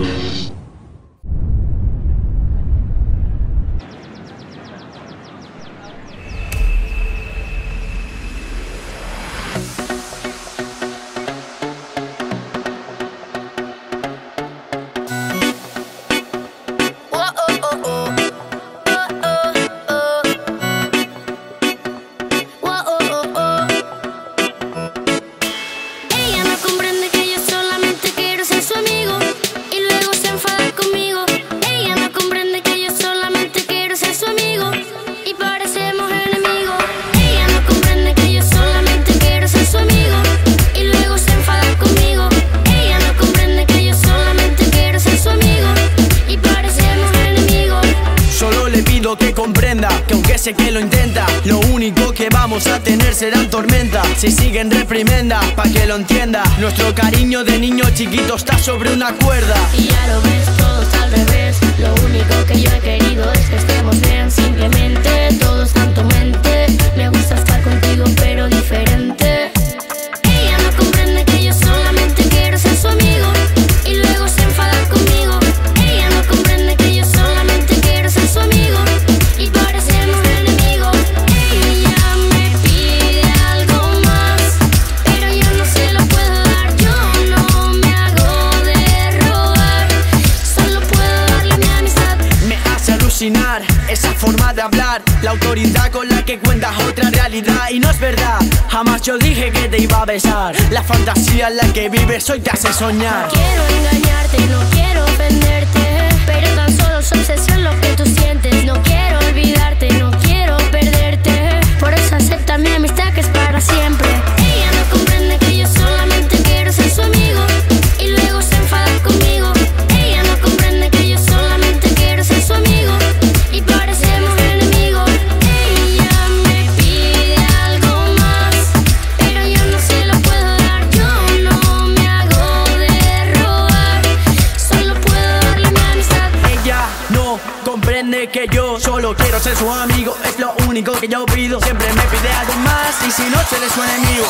Yeah. Sé que lo intenta Lo único que vamos a tener serán tormenta Si siguen reprimenda, pa' que lo entienda. Nuestro cariño de niño chiquito está sobre una cuerda. Y ya lo ves, todo está al revés. Lo único que yo esa forma de hablar. La autoridad con la que cuentas otra realidad. Y no es verdad, jamás yo dije que te iba a besar. La fantasía en la que vives hoy te hace soñar. Quiero engañarte, no quiero que yo solo quiero ser su amigo. Es lo único que yo pido. Siempre me pide algo más y si no se le su enemigo.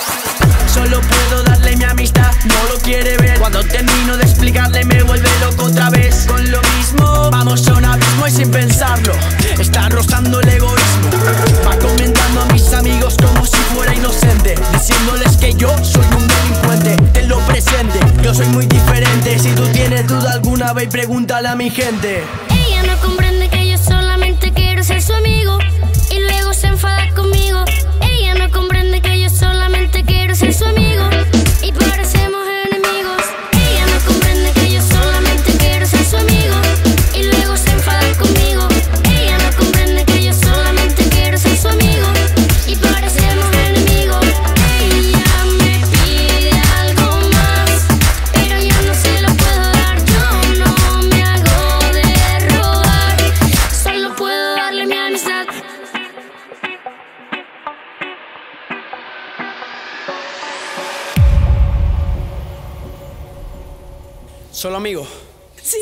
Solo puedo darle mi amistad, no lo quiere ver. Cuando termino de explicarle me vuelve loco otra vez. Con lo mismo, vamos a un abismo y sin pensarlo. Está rozando el egoísmo. Va comentando a mis amigos como si fuera inocente. Diciéndoles que yo soy un delincuente. En lo presente, yo soy muy diferente. Si tú tienes duda alguna ve y pregúntale a mi gente Solo amigos. Sí.